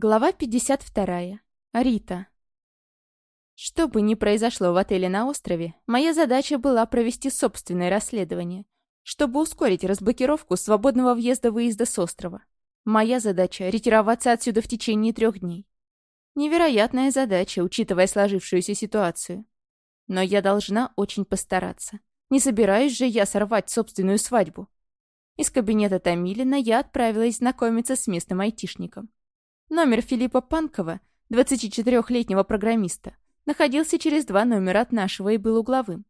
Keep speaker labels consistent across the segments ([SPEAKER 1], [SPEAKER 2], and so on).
[SPEAKER 1] Глава 52. Рита. Что бы ни произошло в отеле на острове, моя задача была провести собственное расследование, чтобы ускорить разблокировку свободного въезда-выезда с острова. Моя задача — ретироваться отсюда в течение трех дней. Невероятная задача, учитывая сложившуюся ситуацию. Но я должна очень постараться. Не собираюсь же я сорвать собственную свадьбу. Из кабинета Томилина я отправилась знакомиться с местным айтишником. Номер Филиппа Панкова, 24-летнего программиста, находился через два номера от нашего и был угловым.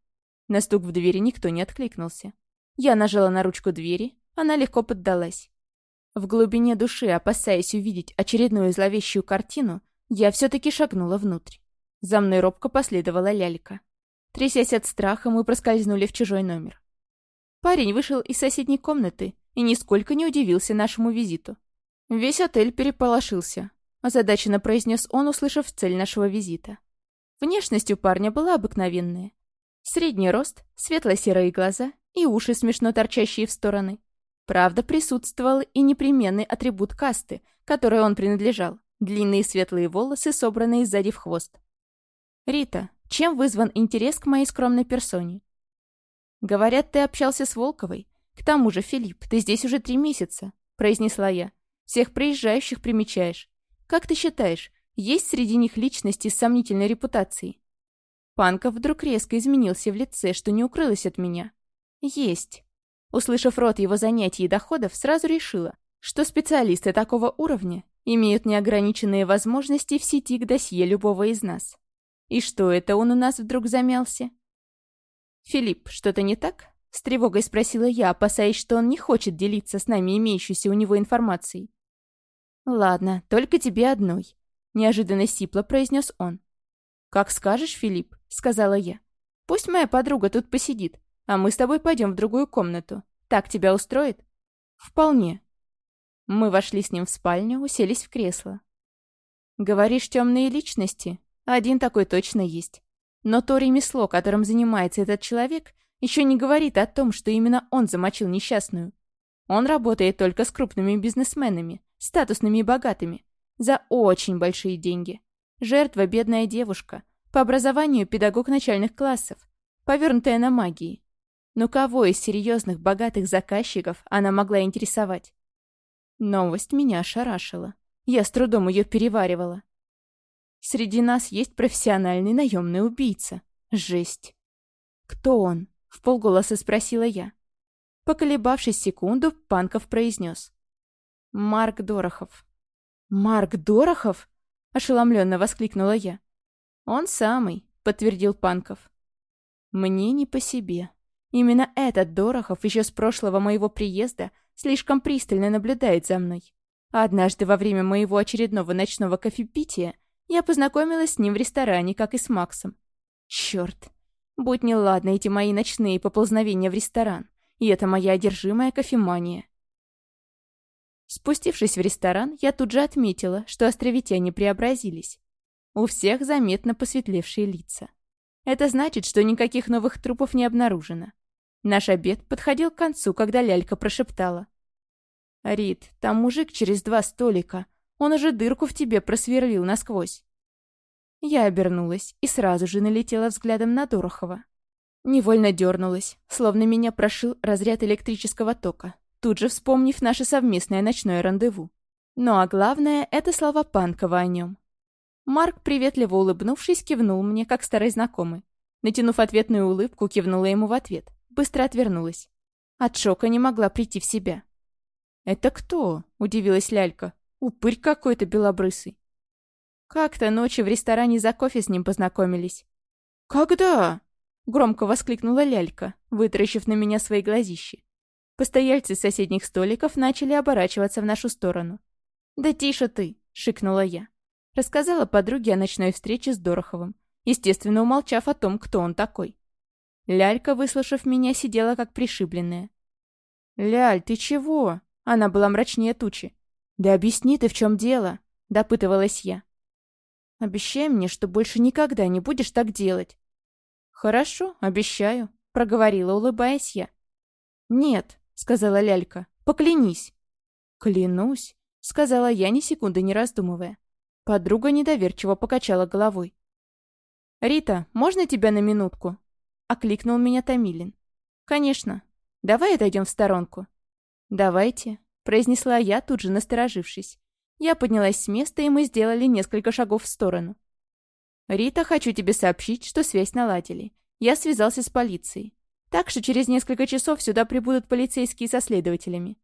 [SPEAKER 1] На стук в двери никто не откликнулся. Я нажала на ручку двери, она легко поддалась. В глубине души, опасаясь увидеть очередную зловещую картину, я все-таки шагнула внутрь. За мной робко последовала лялька. Трясясь от страха, мы проскользнули в чужой номер. Парень вышел из соседней комнаты и нисколько не удивился нашему визиту. Весь отель переполошился, озадаченно произнес он, услышав цель нашего визита. Внешность у парня была обыкновенная. Средний рост, светло-серые глаза и уши, смешно торчащие в стороны. Правда, присутствовал и непременный атрибут касты, которой он принадлежал. Длинные светлые волосы, собранные сзади в хвост. «Рита, чем вызван интерес к моей скромной персоне?» «Говорят, ты общался с Волковой. К тому же, Филипп, ты здесь уже три месяца», — произнесла я. Всех приезжающих примечаешь. Как ты считаешь, есть среди них личности с сомнительной репутацией? Панков вдруг резко изменился в лице, что не укрылось от меня. Есть. Услышав рот его занятий и доходов, сразу решила, что специалисты такого уровня имеют неограниченные возможности в сети к досье любого из нас. И что это он у нас вдруг замялся? «Филипп, что-то не так?» С тревогой спросила я, опасаясь, что он не хочет делиться с нами имеющейся у него информацией. «Ладно, только тебе одной», — неожиданно сипло произнес он. «Как скажешь, Филипп», — сказала я. «Пусть моя подруга тут посидит, а мы с тобой пойдем в другую комнату. Так тебя устроит?» «Вполне». Мы вошли с ним в спальню, уселись в кресло. «Говоришь, темные личности? Один такой точно есть. Но то ремесло, которым занимается этот человек, еще не говорит о том, что именно он замочил несчастную. Он работает только с крупными бизнесменами, статусными и богатыми, за очень большие деньги. Жертва – бедная девушка, по образованию педагог начальных классов, повернутая на магии. Но кого из серьезных богатых заказчиков она могла интересовать? Новость меня ошарашила. Я с трудом ее переваривала. Среди нас есть профессиональный наемный убийца. Жесть. Кто он? В полголоса спросила я. Поколебавшись секунду, Панков произнес. Марк Дорохов. «Марк Дорохов?» — ошеломленно воскликнула я. «Он самый», — подтвердил Панков. «Мне не по себе. Именно этот Дорохов еще с прошлого моего приезда слишком пристально наблюдает за мной. Однажды во время моего очередного ночного кофепития я познакомилась с ним в ресторане, как и с Максом. Черт! Будь неладны эти мои ночные поползновения в ресторан, и это моя одержимая кофемания. Спустившись в ресторан, я тут же отметила, что островитяне преобразились. У всех заметно посветлевшие лица. Это значит, что никаких новых трупов не обнаружено. Наш обед подходил к концу, когда лялька прошептала. «Рит, там мужик через два столика. Он уже дырку в тебе просверлил насквозь». Я обернулась и сразу же налетела взглядом на Дорохова. Невольно дернулась, словно меня прошил разряд электрического тока тут же вспомнив наше совместное ночное рандеву. Ну а главное — это слова Панкова о нем. Марк, приветливо улыбнувшись, кивнул мне, как старый знакомый. Натянув ответную улыбку, кивнула ему в ответ. Быстро отвернулась. От шока не могла прийти в себя. «Это кто?» — удивилась Лялька. «Упырь какой-то белобрысый». Как-то ночью в ресторане за кофе с ним познакомились. «Когда?» — громко воскликнула Лялька, вытаращив на меня свои глазищи. Постояльцы соседних столиков начали оборачиваться в нашу сторону. «Да тише ты!» — шикнула я. Рассказала подруге о ночной встрече с Дороховым, естественно, умолчав о том, кто он такой. Лялька, выслушав меня, сидела как пришибленная. «Ляль, ты чего?» Она была мрачнее тучи. «Да объясни ты, в чем дело?» — допытывалась я. «Обещай мне, что больше никогда не будешь так делать». «Хорошо, обещаю», — проговорила, улыбаясь я. «Нет, сказала лялька. «Поклянись». «Клянусь», — сказала я, ни секунды не раздумывая. Подруга недоверчиво покачала головой. «Рита, можно тебя на минутку?» — окликнул меня Томилин. «Конечно. Давай отойдем в сторонку». «Давайте», — произнесла я, тут же насторожившись. Я поднялась с места, и мы сделали несколько шагов в сторону. «Рита, хочу тебе сообщить, что связь наладили. Я связался с полицией. Так что через несколько часов сюда прибудут полицейские со следователями.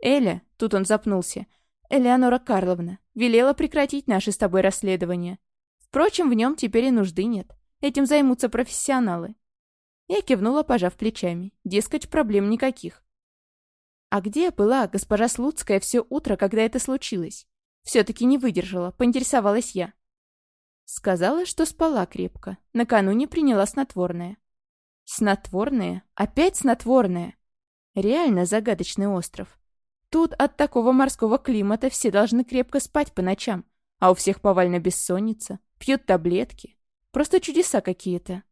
[SPEAKER 1] Эля, тут он запнулся, Элеонора Карловна, велела прекратить наше с тобой расследование. Впрочем, в нем теперь и нужды нет. Этим займутся профессионалы. Я кивнула, пожав плечами. Дескать, проблем никаких. А где была госпожа Слуцкая все утро, когда это случилось? Все-таки не выдержала, поинтересовалась я. Сказала, что спала крепко. Накануне приняла снотворное. Снотворное? Опять снотворное? Реально загадочный остров. Тут от такого морского климата все должны крепко спать по ночам, а у всех повально бессонница, пьют таблетки. Просто чудеса какие-то.